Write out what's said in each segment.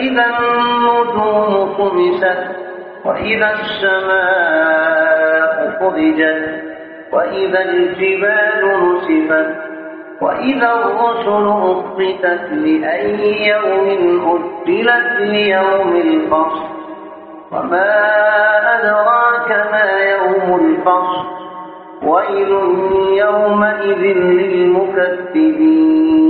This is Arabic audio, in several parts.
فإذا النجوم طمست وإذا السماء فرجت وإذا الجبال نسفت وإذا الرسل أقتت لأي يوم أجلت ليوم الفصل. وما أدراك ما يوم الفصل؟ ويل يومئذ للمكذبين.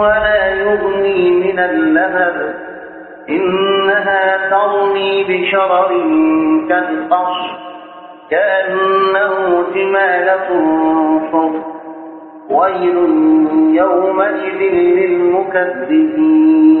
من اللهب إنها ترمي بشرر كالقصر كأنه جمالة صفر. ويل يومئذ للمكذبين.